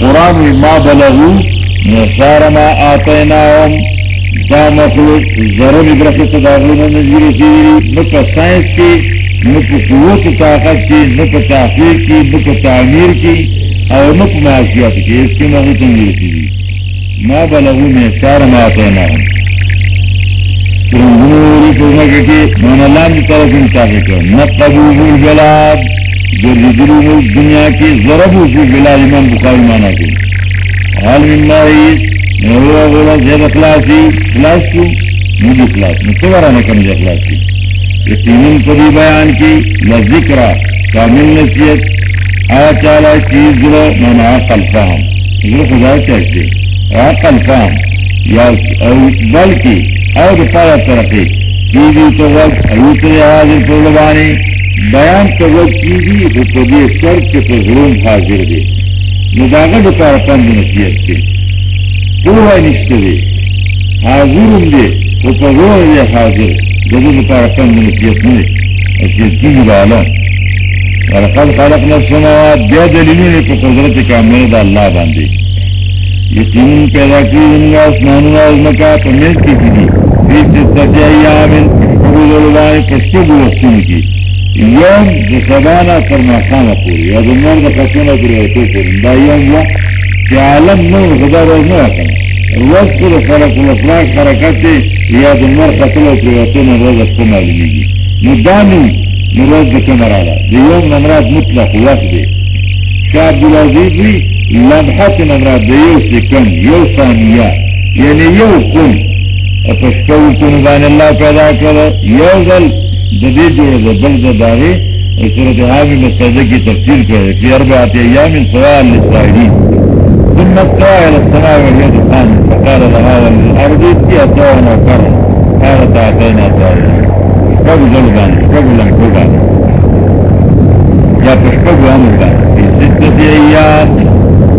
قرآن ما بلغو نصار ما آتیناهم دا مخلوق ضرور ابرخت داغلون نزیر سیری نکا سائنس کی، نکا قوت طاقت کی، نکا تاخیر کی، نکا تعمیر کی، اور نکا معاشیات کی. اس کی مغلوط نزیر سیری ما بلغو نصار ما آتیناهم ترنگنوری فرمکے کی من اللہ کی طرف انتاقی کر نقبو بالجلاد جو دنیا کی ضرب اسی بلا امام بخاری مانا کی حال زید اخلاصی، اخلاص کی مجھے اخلاص میں سوارا نے کم اخلاص کی یہ تین پری بیان کی نہ ذکر، کامل نصیحت آ چالا چیز جو مانا کلفام یہ خدا چاہتے آ کلفام یا بلکہ اور پارا ترقی۔ کی بھی تو وقت حیوت حاضر کو لبانی بیان تو وہ چیزی وہ سر کے تو ضرور حاضر دے۔ مداغت کار پند نصیحت کے تو ہے نشتے دے۔ حاضر۔ ہوں گے تو حاضر جب کار پند نصیحت میں اور خالق سنا بے دلیل نے تو قدرت کا میں اللہ باندھے۔ پیدا کی ان کا اسمان کا تو کی تھی۔ بیس سجائی کے بھی وقت کی۔ یوم د سبانا تر ماخانه پوری یا د نور د پوری او تو پوری دا یوم یا چې عالم نور خدا روز نه وکنه روز کو د خلق الافلاق حرکت دی یا د نور خطونه پوری او تو نه روز اصلا معلومیږي نو دانی نو روز د کوم راړه د یوم نمراد مطلق وقت دی شاه عبدالعزیز وی لمحت نمراد د یو سکن یو ثانیه یعنی یو کن اپس پشکو کن بان اللہ پیدا کرو یو ذل جدید جو بل دارے صورت حال میں سجے کی تفصیل کرے کہ ارب آتے یا من سوال لسائلی ثم استوى الى السماء وهي دخان فقال لها والارض ائتي طوعا او كرها قالت اتينا طائعين اشكبوا جلبان اشكبوا لنكوبا يا تشكبوا امرا في ستة ايام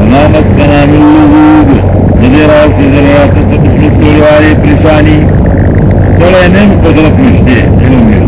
وما مسنا من لغوب نذيرا في ذريات تتشمس كل واري برساني ولا ينم قدرت مشتي علم يرضي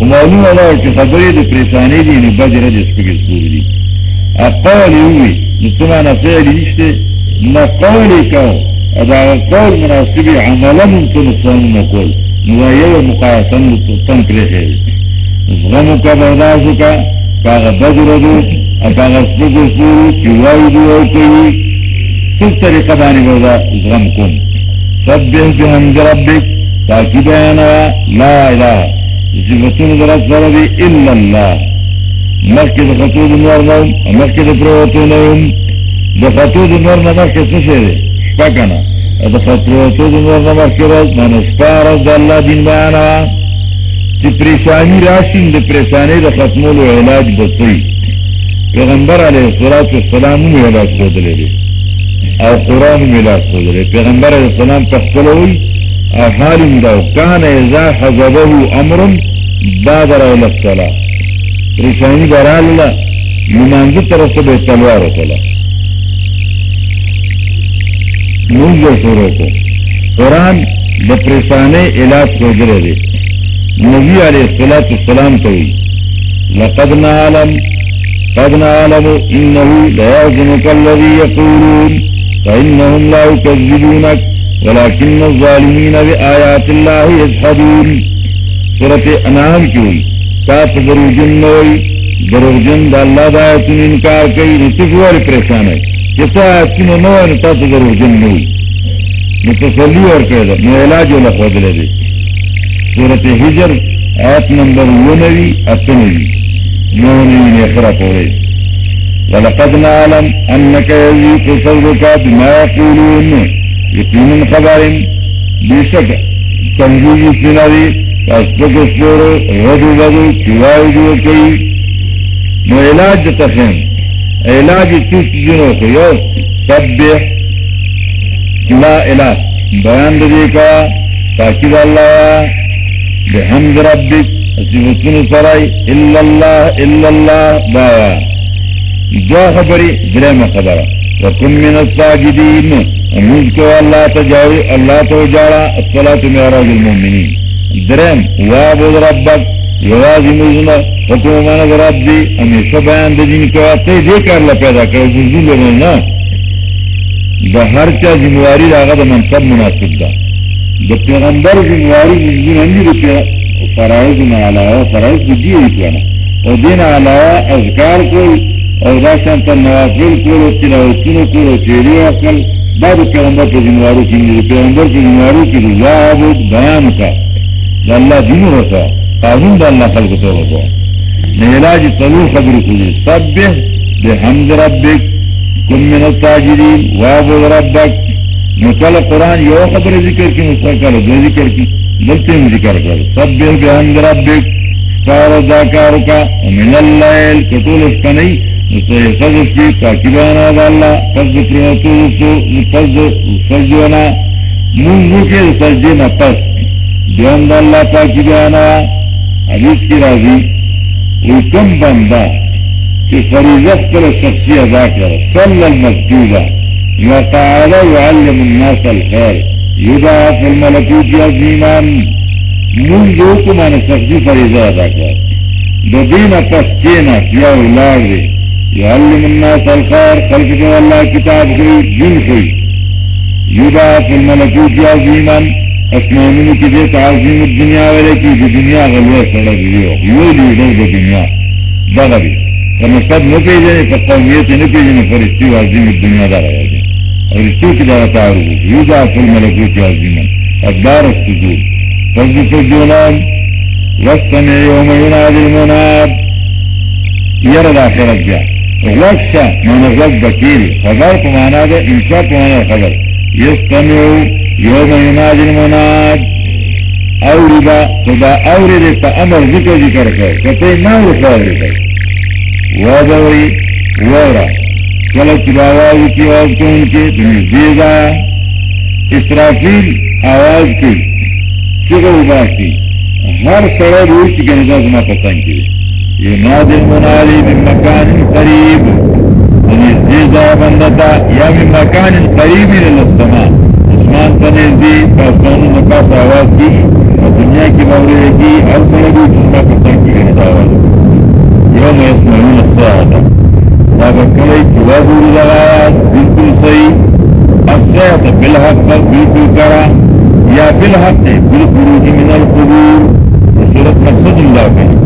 معلوم والا چې خبرې د پریشانې دي یعنی نو بجر د سپګې سپورې دي. اقوال وي نو څه نه فعل نشته نه قول کو دا قول مناسب عملا ممکن نقصان نقول نو یو مقایسه تم پرې هي غم کا برداشت کا کاغه بجر دو کاغه سپګې سپورې چې وایي دی او کوي څه طریقه باندې ودا غم کوم؟ سبح بحمد ربك تاکي بیان لا اله جی، صفتون در دی، الا اللہ۔ مخی دا نور نوم مخی دا پروتو نوم دا نور دا نور من دا اللہ دین بیانا پریشانی راشین دا پریشانی دا ختمول و علاج بسی پیغمبر علیہ السلام انو علاج خود لے او قرآن علاج خود لے پیغمبر علیہ السلام تخصلوی حال دو کان ازا حضبه امر بادر الصلاة. پریشانی برال اللہ نمانگی طرف سے بے تلوار ہوتا منگو شروع کو قرآن د پریشانے علاج کو جرے دے نبی علیہ السلاۃ السلام کو لقد نعلم، قد نعلم انه لا يعجنك الذي يقولون لا يكذبونك. ولكن الظالمين بآيات الله يجحدون. سورة انعام کی ہوئی تاس درو جن نوئی درو جن دا اللہ دا آیتن انکار کئی نتفوار پریشان ہے. کسا آیتن نوئی نتاس درو جن نوئی. نتسلی اور کہہ دا نو علاج والا خود لے دے. سورت حجر، آیت نمبر ونوی اتنوی نونوی نیخرا پورے. ولقد نعلم انك يزيق صدرك بما يقولون یقیناً خبر بے شک سمجھو سناری اسپک اسپورو ردو بدو چوائی جو کئی۔ نو علاج تخیم علاج تیس کو یو سب لا الہ بیان دے کا، تاکید اللہ، بحمد ربک سن سرائی الا اللہ الا اللہ دایا دو خبری درم خبر وکم من الساجدین امید کو اللہ تجاوی اللہ تو جاڑا الصلاة معراج المومنین درم وابد ربک، یوازی مزنا حکومان رب دی ہمیشہ بیان دین کو تے دے کر پیدا کرو بزرگ لوگ نا. دا ہر چا ذمہواری راغا دا منصب مناسب دا. دا پیغمبر ذمہواری مزدون ہم دی فرائض میں علاوہ، فرائض کو دی ہوئی کوانا اور دین علاوہ اذکار کو اور دا شانتا نوافل کو اور تلاوتون کو اور تیری اقل دا دا پیغمبر پر ذمہواری کی دا پیغمبر پر ذمہواری کی دا عبد بیان کا اللہ دین ہوتا قانون دا اللہ خلق تو ہوتا نیلاج طلوع خبر کو سب بے حمد ربک. کم من التاجرین. وابد ربک. نکل قرآن یو خبر ذکر کی مستقل دو ذکر کی. دلتے میں ذکر کر سب بیل بحمد ربک. ستار ذاکارو کا ومن اللیل. کتول اس کا نہیں نسو کی تاکیبانا دا اللہ کے سجدے پس بیان دا اللہ تاکیبانا حدیث کی راضی بندہ کہ فریضت پر شخصی ادا کر صلی المسجودہ یا تعالی يعلم الناس الخير يضاعف الملكوت عظيما من جو کو میں نے شخصی فریضہ ادا کر دین الناس الخير خلق جو اللہ کتاب ہوئی جن ہوئی يضاعف الملكوت عظيما اسمانوں کی دیت عظیم الدنیا والے کی جو دنیا غلوہ سڑک لیو یہ لیڈر دو دنیا. دغبی سب نہ پی جائے تو قومیت نہ فرشتی عظیم دنیا دار آیا جائے اور رشتوں کی دارا تعارف یو دا فل ملکو کی السجود فرض سجونان وسطن یوم یناد المناد. یرد آخرت جا غلقشا من غلق بکیل خبر کو پمانا دا انشاء پمانا خبر یستمعو یوم یناد المناد اوردا خدا اورد تا امر ذکر ذکر کر کتے ناو خبر کر وی وورا چلو چل آواز کی آواز کو ان کے دے گا اسرافیل آواز کی چگو اباسی ہر سڑے روز کی گنجا زما پسند کی یہ نادر من مکان قریب. یعنی دیزا بندتا یا من مکان قریب للسما عثمان تنزدی پاسمان نقاس آواز کی اور دنیا کی مورے کی ہر سڑے روز زما پسند کی گنجا آواز یوم یسمعون الصلاة دا بکلی چوابور لغایا بالکل صحیح. الصلاة بالحق بالکل کرا. یا بالحق، بالخروج من القبور. صورت مقصد اللہ کے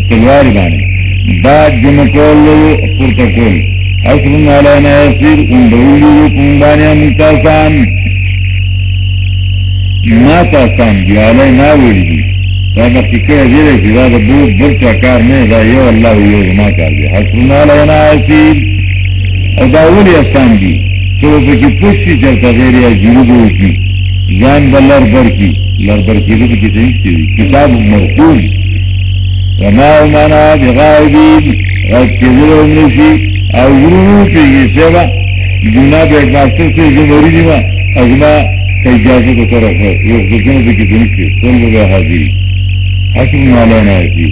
تلواری بانی. دا جمکول لو پورتا کول. حسن علینا یسیر ان دولی کنبانی منتاسان ما تاسان بیالی ناویلی دی. دا فکر دیر چې دا د بو، بل کار نه دا یو الله یو زما کار دی. حسنا لنا اسیل او دا ولی آسان دی. چې په کې پوښتې چې تا غیر یا جنوب کی. ځان بلر بر کی. لر بر کی دې کې دې کتاب مرقوم. وما منا بغائبین غد کذلو نشی او ضرورو پی یہ سیوا جناب ایک ماسٹر سے جمہوری دیما ازما اجازت کو طرف ہے یہ خصوصاً بھی کسی کے سن لگا حاضری حکم والا جی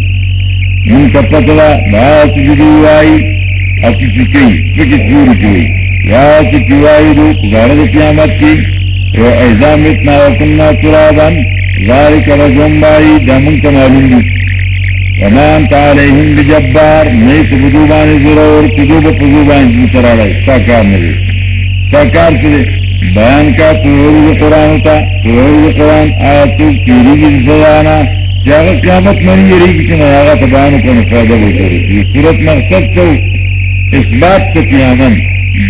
من کا پتلا بات جدو آئی اچھی چکی فکر چور کی یا چکی آئی رو گزارے قیامت کی ایزام اتنا وکننا ترابن ذالک رجم بائی دامن کا معلوم دی ومان تعالیہم بجبار نئی سبدوبان ضرور کدوب پدوبان جیتر آلائی ساکار نبی ساکار چلے بیان کا پروری قرآن ہوتا پروری قرآن آیتو پیری کی سزانا چاہتا قیامت منی یہ ریکی چنہ آگا تبانو کو نفادہ ہوتا رسی صورت مقصد تو اس بات کا قیامت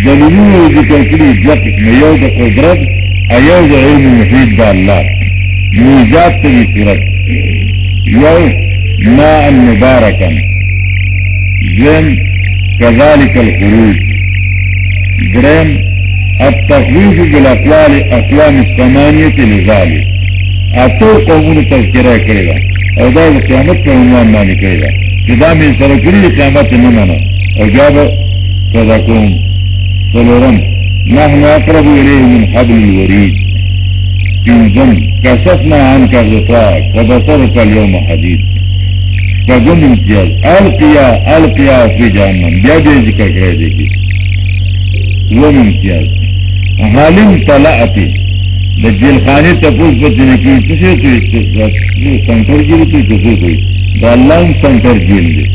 دلیلو ذکر کری جب اس میں یو دا قدرت ایو دا علم محید دا اللہ۔ موجات تبی صورت۔ یو ما المبارکن جن کذالک الخروج. درم التخویف بالاقوال اقوام السمانیت لذالک. اتو قومون تذکرہ کرے گا اور دا قیامت کا عنوان مانی کرے گا کہ دا میں سرکری قیامت صلورم نحن اقرب الیه من حبل الورید. پینزم کسفنا عنك غطاء فبصرك اليوم حديد فقم امتیاز القیا القیا فی جہنم بیا بیا ذکر کرے دیکھی وہ امتیاز حالم طلعتی دا جیل خانی تپوس بچی نکی کسی تو سنکر جیل تو کسی کوئی دا اللہ سنکر جیل دے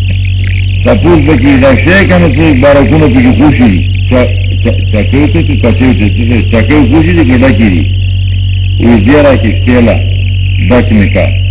تپوس بچی دا شیخ ہم سے تو بارکونو پی خوشی چکیو تے تو کچیو تے چکیو خوشی تے کدا کی دی وی زیرا کی کیلا ڈک نکا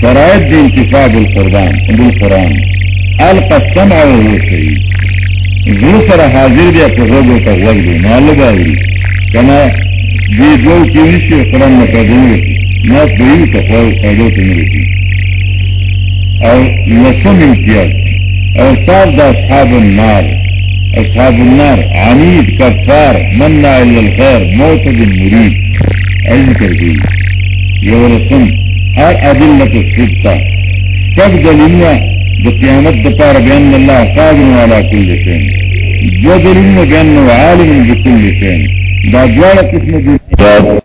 شرائط دی انتفاع بالقرآن بالقرآن القسم وهو شهيد زر سر حاضر دیا تو روگو تا غوگ دی مالو باوری کنا دی دو کیونیشی قرآن مقدم رسی ناس دویو تا خواهو قیدو تا نرسی او نسم امتیاز. او صاف دا اصحاب النار. اصحاب النار عنید کفار منع الالخیر موتد مرید. علم کردی یو رسم اور ادلت السبتا سب دلیلنا جو قیامت دپار پار بیان اللہ قادر والا کل شین جو دلیل میں بیان عالم بکل شین دا دوارا قسم دی